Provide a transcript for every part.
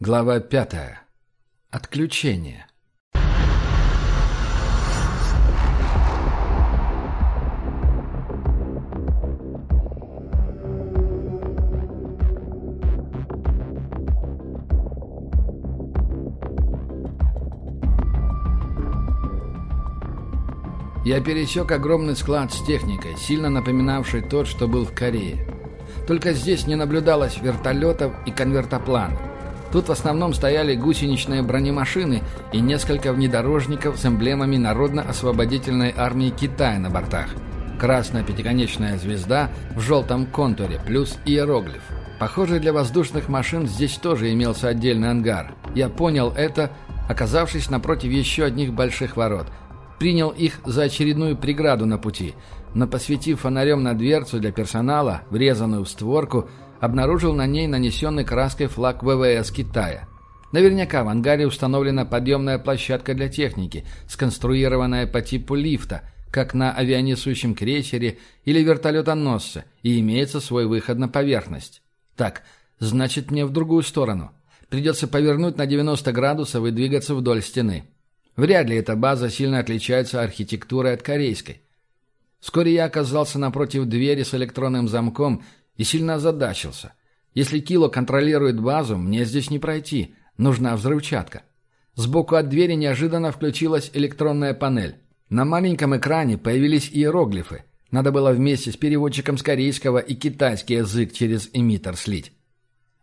Глава пятая. Отключение. Я пересек огромный склад с техникой, сильно напоминавший тот, что был в Корее. Только здесь не наблюдалось вертолетов и конвертопланов. Тут в основном стояли гусеничные бронемашины и несколько внедорожников с эмблемами Народно-освободительной армии Китая на бортах. Красная пятиконечная звезда в желтом контуре, плюс иероглиф. Похоже, для воздушных машин здесь тоже имелся отдельный ангар. Я понял это, оказавшись напротив еще одних больших ворот – принял их за очередную преграду на пути, но, посветив фонарем на дверцу для персонала, врезанную в створку, обнаружил на ней нанесенный краской флаг ВВС Китая. Наверняка в ангаре установлена подъемная площадка для техники, сконструированная по типу лифта, как на авианесущем крейсере или вертолетоносце, и имеется свой выход на поверхность. Так, значит мне в другую сторону. Придется повернуть на 90 градусов и двигаться вдоль стены. Вряд ли эта база сильно отличается архитектурой от корейской. Вскоре я оказался напротив двери с электронным замком и сильно озадачился. Если Кило контролирует базу, мне здесь не пройти. Нужна взрывчатка. Сбоку от двери неожиданно включилась электронная панель. На маленьком экране появились иероглифы. Надо было вместе с переводчиком с корейского и китайский язык через эмиттер слить.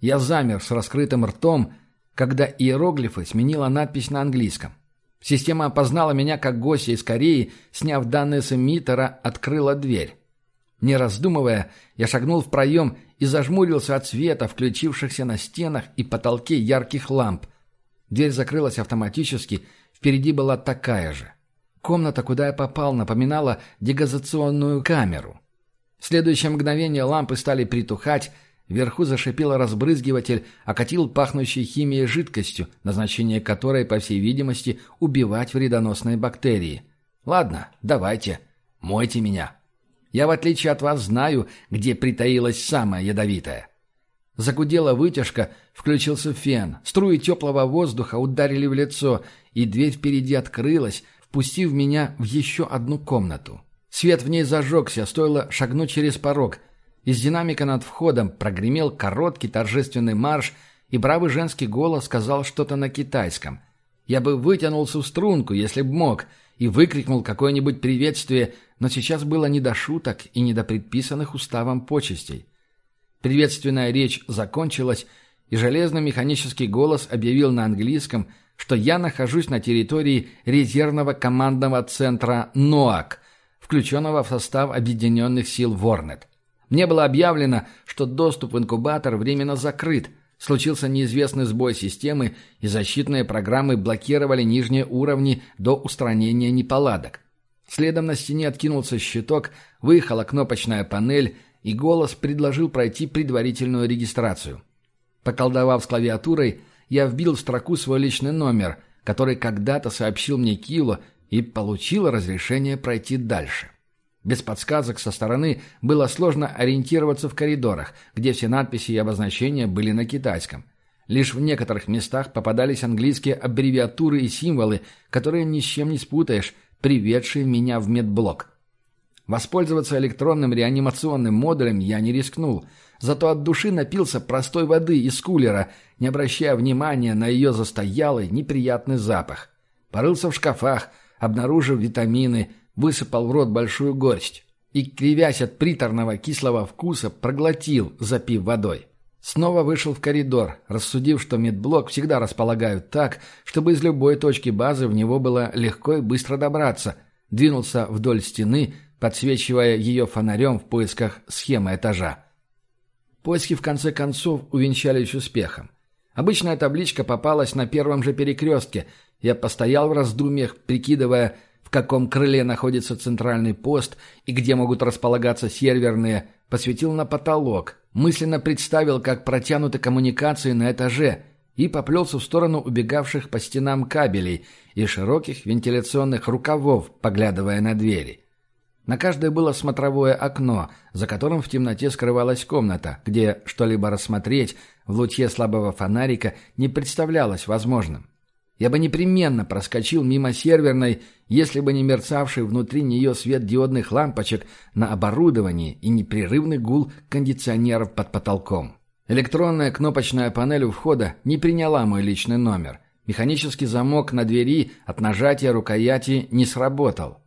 Я замер с раскрытым ртом, когда иероглифы сменила надпись на английском. Система опознала меня как гостя из Кореи, сняв данные с эмиттера, открыла дверь. Не раздумывая, я шагнул в проем и зажмурился от света, включившихся на стенах и потолке ярких ламп. Дверь закрылась автоматически, впереди была такая же. Комната, куда я попал, напоминала дегазационную камеру. В следующее мгновение лампы стали притухать, Вверху зашипел разбрызгиватель, окатил пахнущей химией жидкостью, назначение которой, по всей видимости, убивать вредоносные бактерии. «Ладно, давайте. Мойте меня. Я, в отличие от вас, знаю, где притаилась самая ядовитая». Загудела вытяжка, включился фен. Струи теплого воздуха ударили в лицо, и дверь впереди открылась, впустив меня в еще одну комнату. Свет в ней зажегся, стоило шагнуть через порог — из динамика над входом прогремел короткий торжественный марш, и бравый женский голос сказал что-то на китайском. Я бы вытянулся в струнку, если б мог, и выкрикнул какое-нибудь приветствие, но сейчас было не до шуток и не до предписанных уставом почестей. Приветственная речь закончилась, и железный механический голос объявил на английском, что я нахожусь на территории резервного командного центра «НОАК», включенного в состав Объединенных сил «Ворнет». Мне было объявлено, что доступ в инкубатор временно закрыт. Случился неизвестный сбой системы, и защитные программы блокировали нижние уровни до устранения неполадок. Следом на стене откинулся щиток, выехала кнопочная панель, и голос предложил пройти предварительную регистрацию. Поколдовав с клавиатурой, я вбил в строку свой личный номер, который когда-то сообщил мне Кило, и получил разрешение пройти дальше. Без подсказок со стороны было сложно ориентироваться в коридорах, где все надписи и обозначения были на китайском. Лишь в некоторых местах попадались английские аббревиатуры и символы, которые ни с чем не спутаешь, приведшие меня в медблок. Воспользоваться электронным реанимационным модулем я не рискнул, зато от души напился простой воды из кулера, не обращая внимания на ее застоялый неприятный запах. Порылся в шкафах, обнаружив витамины, высыпал в рот большую горсть и, кривясь от приторного кислого вкуса, проглотил, запив водой. Снова вышел в коридор, рассудив, что медблок всегда располагают так, чтобы из любой точки базы в него было легко и быстро добраться. Двинулся вдоль стены, подсвечивая ее фонарем в поисках схемы этажа. Поиски в конце концов увенчались успехом. Обычная табличка попалась на первом же перекрестке. Я постоял в раздумьях, прикидывая, в каком крыле находится центральный пост и где могут располагаться серверные, посветил на потолок, мысленно представил, как протянуты коммуникации на этаже и поплелся в сторону убегавших по стенам кабелей и широких вентиляционных рукавов, поглядывая на двери. На каждой было смотровое окно, за которым в темноте скрывалась комната, где что-либо рассмотреть в луче слабого фонарика не представлялось возможным. Я бы непременно проскочил мимо серверной, если бы не мерцавший внутри нее свет диодных лампочек на оборудовании и непрерывный гул кондиционеров под потолком. Электронная кнопочная панель у входа не приняла мой личный номер. Механический замок на двери от нажатия рукояти не сработал.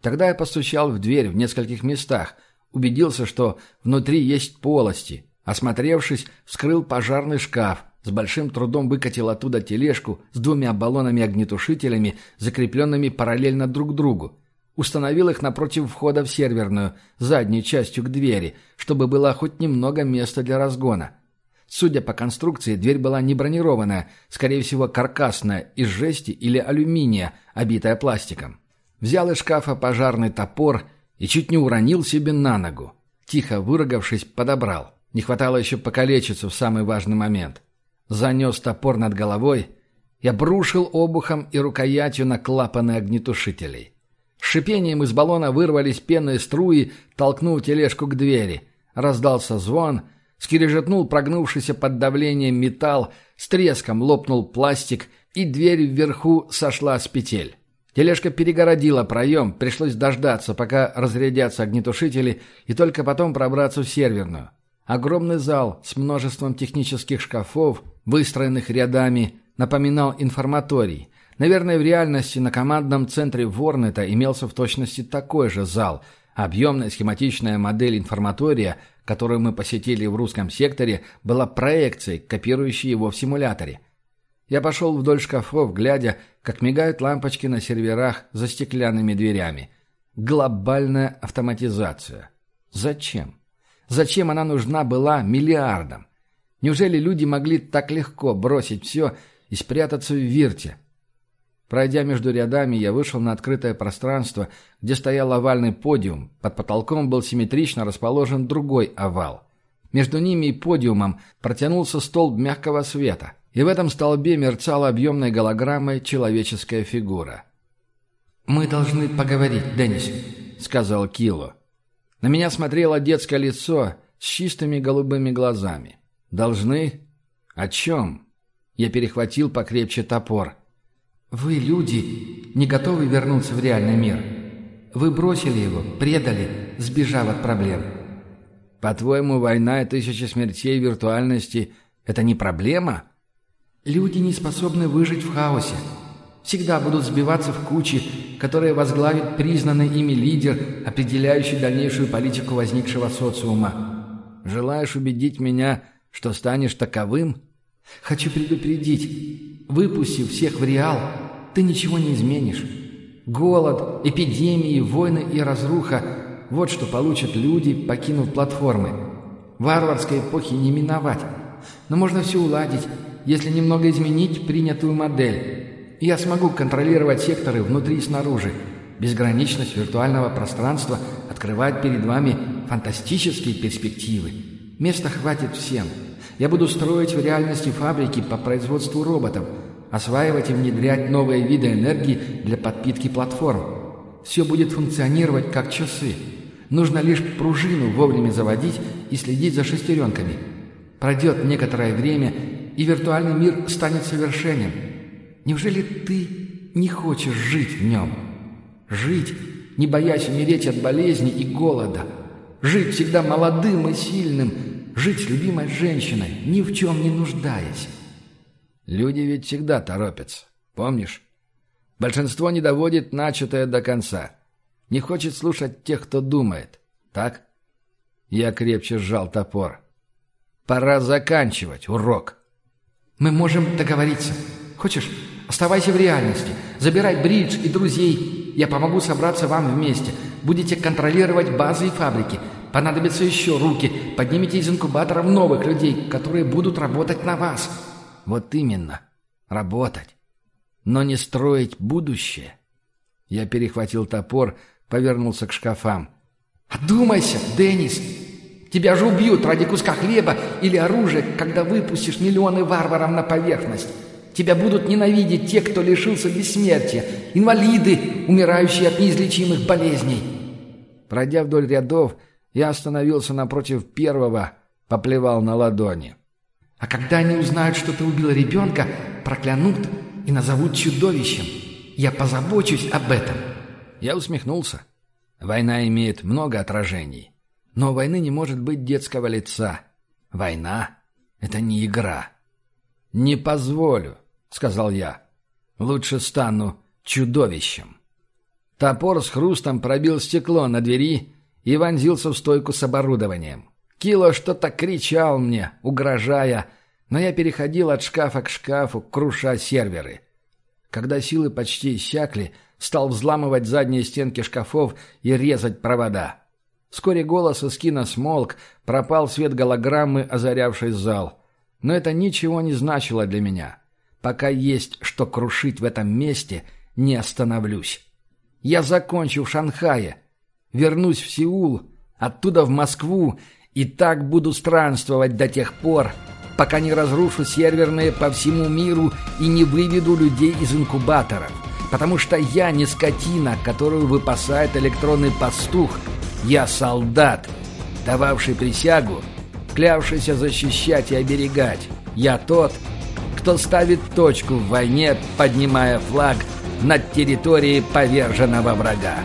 Тогда я постучал в дверь в нескольких местах, убедился, что внутри есть полости. Осмотревшись, вскрыл пожарный шкаф, с большим трудом выкатил оттуда тележку с двумя баллонами-огнетушителями, закрепленными параллельно друг другу. Установил их напротив входа в серверную, задней частью к двери, чтобы было хоть немного места для разгона. Судя по конструкции, дверь была не бронированная, скорее всего каркасная, из жести или алюминия, обитая пластиком. Взял из шкафа пожарный топор и чуть не уронил себе на ногу. Тихо выругавшись, подобрал. Не хватало еще покалечиться в самый важный момент. Занес топор над головой и обрушил обухом и рукоятью на клапаны огнетушителей. Шипением из баллона вырвались пенные струи, толкнув тележку к двери. Раздался звон, скрежетнул прогнувшийся под давлением металл, с треском лопнул пластик, и дверь вверху сошла с петель. Тележка перегородила проем, пришлось дождаться, пока разрядятся огнетушители, и только потом пробраться в серверную. Огромный зал с множеством технических шкафов, выстроенных рядами, напоминал информаторий. Наверное, в реальности на командном центре Ворнета имелся в точности такой же зал. Объемная схематичная модель информатория, которую мы посетили в русском секторе, была проекцией, копирующей его в симуляторе. Я пошел вдоль шкафов, глядя, как мигают лампочки на серверах за стеклянными дверями. Глобальная автоматизация. Зачем? Зачем она нужна была миллиардам? Неужели люди могли так легко бросить все и спрятаться в вирте? Пройдя между рядами, я вышел на открытое пространство, где стоял овальный подиум. Под потолком был симметрично расположен другой овал. Между ними и подиумом протянулся столб мягкого света – и в этом столбе мерцала объемной голограммой человеческая фигура. «Мы должны поговорить, Деннис», — сказал Кило. На меня смотрело детское лицо с чистыми голубыми глазами. «Должны? О чем?» Я перехватил покрепче топор. «Вы, люди, не готовы вернуться в реальный мир. Вы бросили его, предали, сбежав от проблем». «По-твоему, война и тысячи смертей виртуальности — это не проблема?» Люди не способны выжить в хаосе. Всегда будут сбиваться в кучи, которые возглавит признанный ими лидер, определяющий дальнейшую политику возникшего социума. Желаешь убедить меня, что станешь таковым? Хочу предупредить. Выпустив всех в реал, ты ничего не изменишь. Голод, эпидемии, войны и разруха – вот что получат люди, покинув платформы. Варварской эпохи не миновать. Но можно все уладить, если немного изменить принятую модель. Я смогу контролировать секторы внутри и снаружи. Безграничность виртуального пространства открывает перед вами фантастические перспективы. Места хватит всем. Я буду строить в реальности фабрики по производству роботов, осваивать и внедрять новые виды энергии для подпитки платформ. Все будет функционировать как часы. Нужно лишь пружину вовремя заводить и следить за шестеренками. Пройдет некоторое время, и виртуальный мир станет совершенен. Неужели ты не хочешь жить в нем? Жить, не боясь умереть от болезни и голода. Жить всегда молодым и сильным. Жить с любимой женщиной, ни в чем не нуждаясь. Люди ведь всегда торопятся, помнишь? Большинство не доводит начатое до конца. Не хочет слушать тех, кто думает. Так? Я крепче сжал топор. Пора заканчивать урок. Мы можем договориться. Хочешь, оставайся в реальности. Забирай бридж и друзей. Я помогу собраться вам вместе. Будете контролировать базы и фабрики. Понадобятся еще руки. Поднимите из инкубаторов новых людей, которые будут работать на вас. Вот именно. Работать. Но не строить будущее. Я перехватил топор, повернулся к шкафам. «Одумайся, Деннис!» Тебя же убьют ради куска хлеба или оружия, когда выпустишь миллионы варварам на поверхность. Тебя будут ненавидеть те, кто лишился бессмертия, инвалиды, умирающие от неизлечимых болезней. Пройдя вдоль рядов, я остановился напротив первого, поплевал на ладони. «А когда они узнают, что ты убил ребенка, проклянут и назовут чудовищем. Я позабочусь об этом». Я усмехнулся. Война имеет много отражений. Но войны не может быть детского лица. Война — это не игра. «Не позволю», — сказал я. «Лучше стану чудовищем». Топор с хрустом пробил стекло на двери и вонзился в стойку с оборудованием. Кило что-то кричал мне, угрожая, но я переходил от шкафа к шкафу, круша серверы. Когда силы почти иссякли, стал взламывать задние стенки шкафов и резать провода. Вскоре голос из кино смолк, пропал свет голограммы, озарявший зал. Но это ничего не значило для меня. Пока есть что крушить в этом месте, не остановлюсь. Я закончу в Шанхае, вернусь в Сеул, оттуда в Москву, и так буду странствовать до тех пор, пока не разрушу серверные по всему миру и не выведу людей из инкубаторов. Потому что я не скотина, которую выпасает электронный пастух. Я солдат, дававший присягу, клявшийся защищать и оберегать. Я тот, кто ставит точку в войне, поднимая флаг над территорией поверженного врага.